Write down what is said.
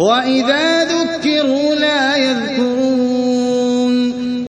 وَإِذَا ذُكِّرُوا